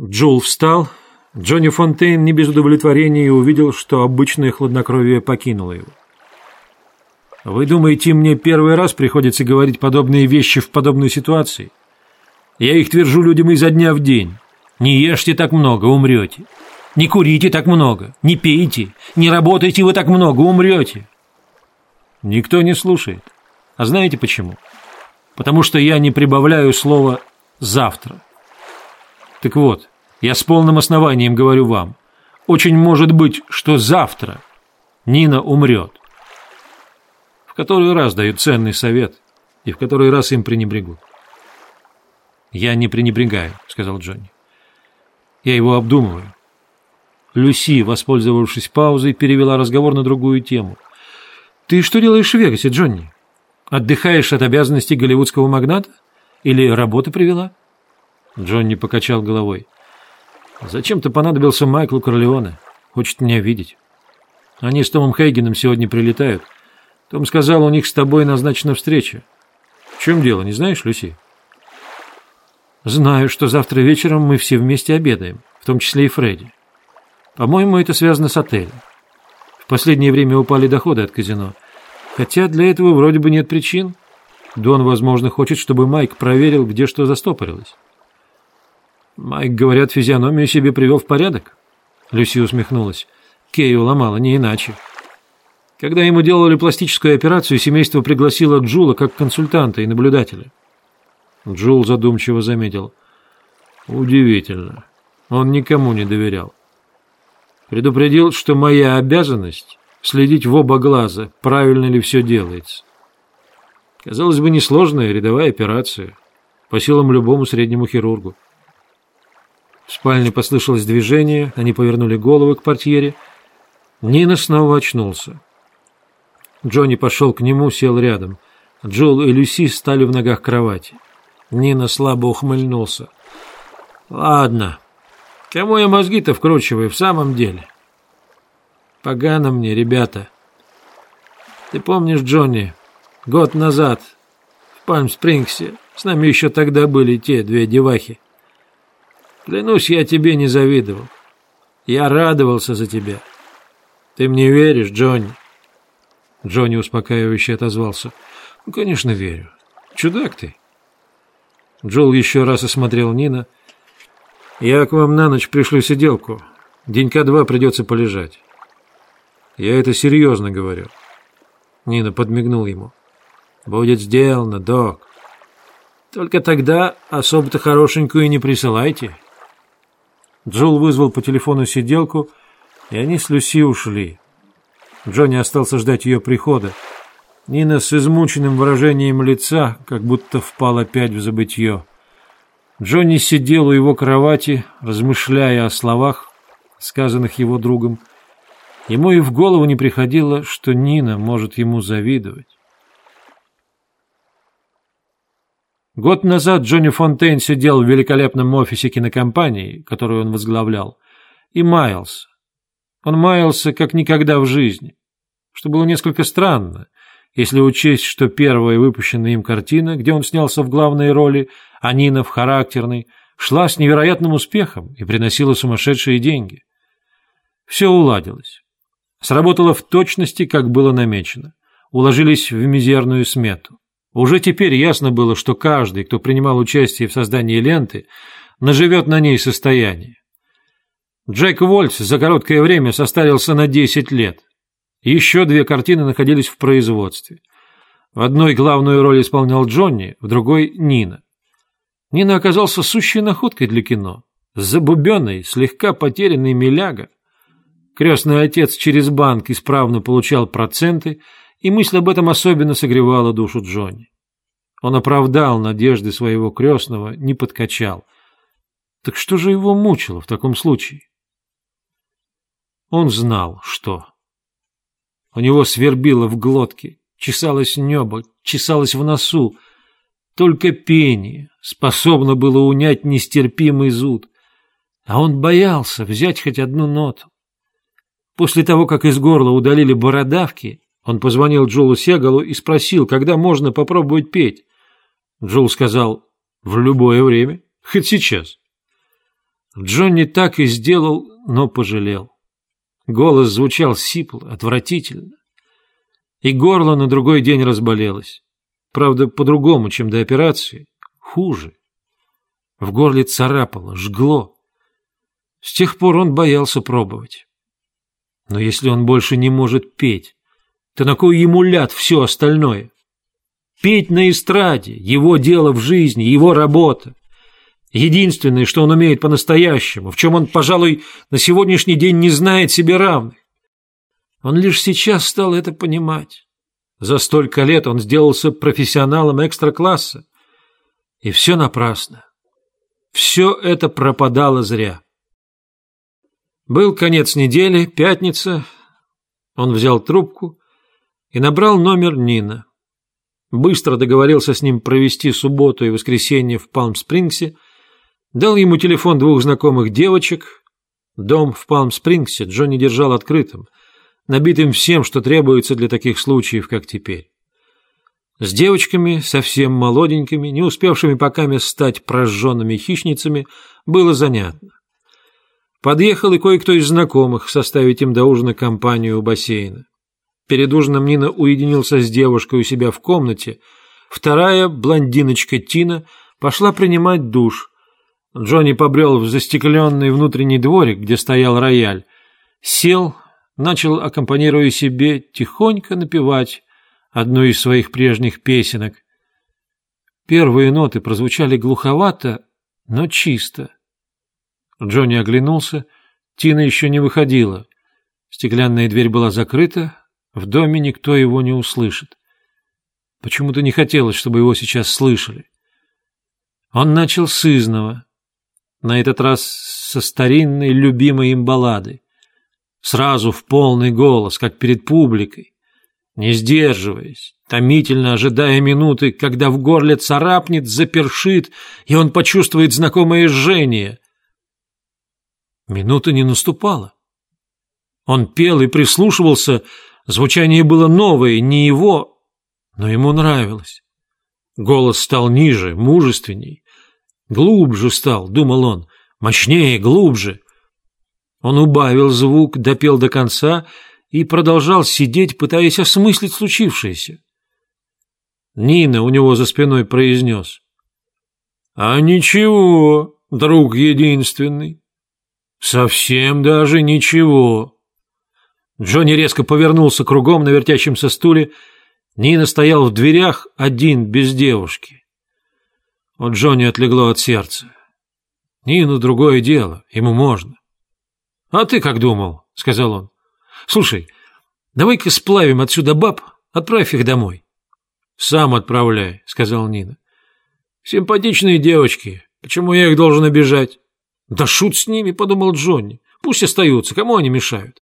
Джул встал. Джонни Фонтейн не без удовлетворения увидел, что обычное хладнокровие покинуло его. «Вы думаете, мне первый раз приходится говорить подобные вещи в подобной ситуации? Я их твержу людям изо дня в день. Не ешьте так много, умрете. Не курите так много, не пейте, не работайте вы так много, умрете». Никто не слушает. А знаете почему? Потому что я не прибавляю слово «завтра». Так вот, я с полным основанием говорю вам, очень может быть, что завтра Нина умрет. В который раз дают ценный совет, и в который раз им пренебрегут. «Я не пренебрегаю», — сказал Джонни. «Я его обдумываю». Люси, воспользовавшись паузой, перевела разговор на другую тему. «Ты что делаешь в Вегасе, Джонни? Отдыхаешь от обязанностей голливудского магната? Или работа привела?» Джонни покачал головой. «Зачем ты понадобился Майклу Корлеоне? Хочет меня видеть. Они с Томом Хейгеном сегодня прилетают. Том сказал, у них с тобой назначена встреча. В чем дело, не знаешь, Люси?» «Знаю, что завтра вечером мы все вместе обедаем, в том числе и Фредди. По-моему, это связано с отелем. В последнее время упали доходы от казино. Хотя для этого вроде бы нет причин. Дон, возможно, хочет, чтобы Майк проверил, где что застопорилось. Майк, говорят, физиономию себе привел в порядок. Люси усмехнулась. Кей уломала, не иначе. Когда ему делали пластическую операцию, семейство пригласило Джула как консультанта и наблюдателя. Джул задумчиво заметил. Удивительно. Он никому не доверял. Предупредил, что моя обязанность — следить в оба глаза, правильно ли все делается. Казалось бы, несложная рядовая операция, по силам любому среднему хирургу. Спальне послышалось движение, они повернули головы к портьере. Нина снова очнулся. Джонни пошел к нему, сел рядом. Джул и Люси стали в ногах кровати. Нина слабо ухмыльнулся. «Ладно. Кому я мозги-то вкручиваю в самом деле?» «Погано мне, ребята. Ты помнишь, Джонни, год назад в Пальм-Спрингсе с нами еще тогда были те две девахи. Клянусь, я тебе не завидовал. Я радовался за тебя. Ты мне веришь, Джонни?» Джонни успокаивающе отозвался. «Ну, конечно, верю. Чудак ты». Джол еще раз осмотрел Нина. «Я к вам на ночь пришлю сиделку. Денька два придется полежать». «Я это серьезно говорю». Нина подмигнул ему. «Будет сделано, док. Только тогда особо-то хорошенькую не присылайте». Джул вызвал по телефону сиделку, и они с Люси ушли. Джонни остался ждать ее прихода. Нина с измученным выражением лица, как будто впал опять в забытье. Джонни сидел у его кровати, размышляя о словах, сказанных его другом. Ему и в голову не приходило, что Нина может ему завидовать. Год назад Джонни Фонтейн сидел в великолепном офисе кинокомпании, которую он возглавлял, и маялся. Он маялся как никогда в жизни, что было несколько странно, если учесть, что первая выпущенная им картина, где он снялся в главной роли, а Нина в характерной, шла с невероятным успехом и приносила сумасшедшие деньги. Все уладилось. Сработало в точности, как было намечено. Уложились в мизерную смету. Уже теперь ясно было, что каждый, кто принимал участие в создании ленты, наживет на ней состояние. Джек Вольц за короткое время состарился на 10 лет. Еще две картины находились в производстве. В одной главную роль исполнял Джонни, в другой – Нина. Нина оказался сущей находкой для кино. Забубенный, слегка потерянный миляга. Крестный отец через банк исправно получал проценты, и мысль об этом особенно согревала душу Джонни. Он оправдал надежды своего крестного, не подкачал. Так что же его мучило в таком случае? Он знал, что. У него свербило в глотке, чесалось небо, чесалось в носу. Только пение способно было унять нестерпимый зуд. А он боялся взять хоть одну ноту. После того, как из горла удалили бородавки, он позвонил Джулу Сегалу и спросил, когда можно попробовать петь. Джул сказал, в любое время, хоть сейчас. Джонни так и сделал, но пожалел. Голос звучал сипло, отвратительно. И горло на другой день разболелось. Правда, по-другому, чем до операции. Хуже. В горле царапало, жгло. С тех пор он боялся пробовать. Но если он больше не может петь, то на кой ему ляд все остальное? Петь на эстраде – его дело в жизни, его работа. Единственное, что он умеет по-настоящему, в чем он, пожалуй, на сегодняшний день не знает себе равных. Он лишь сейчас стал это понимать. За столько лет он сделался профессионалом экстра-класса. И все напрасно. Все это пропадало зря. Был конец недели, пятница. Он взял трубку и набрал номер Нина. Быстро договорился с ним провести субботу и воскресенье в Палм-Спрингсе – Дал ему телефон двух знакомых девочек. Дом в Палм-Спрингсе Джонни держал открытым, набитым всем, что требуется для таких случаев, как теперь. С девочками, совсем молоденькими, не успевшими пока стать прожженными хищницами, было занятно. Подъехал и кое-кто из знакомых составить им до ужина компанию у бассейна. Перед ужином Нина уединился с девушкой у себя в комнате. Вторая, блондиночка Тина, пошла принимать душ – Джонни побрел в застекленный внутренний дворик, где стоял рояль, сел, начал, аккомпанируя себе, тихонько напевать одну из своих прежних песенок. Первые ноты прозвучали глуховато, но чисто. Джонни оглянулся, Тина еще не выходила. Стеклянная дверь была закрыта, в доме никто его не услышит. Почему-то не хотелось, чтобы его сейчас слышали. Он начал с изного, на этот раз со старинной любимой им баллады. Сразу в полный голос, как перед публикой, не сдерживаясь, томительно ожидая минуты, когда в горле царапнет, запершит, и он почувствует знакомое жжение. Минута не наступала. Он пел и прислушивался, звучание было новое, не его, но ему нравилось. Голос стал ниже, мужественней. Глубже стал, думал он, мощнее, глубже. Он убавил звук, допел до конца и продолжал сидеть, пытаясь осмыслить случившееся. Нина у него за спиной произнес. «А ничего, друг единственный, совсем даже ничего». Джонни резко повернулся кругом на вертящемся стуле. Нина стоял в дверях один, без девушки. У Джонни отлегло от сердца. Нину другое дело, ему можно. — А ты как думал? — сказал он. — Слушай, давай-ка сплавим отсюда баб, отправь их домой. — Сам отправляй, — сказал Нина. — Симпатичные девочки, почему я их должен обижать? — Да шут с ними, — подумал Джонни. Пусть остаются, кому они мешают?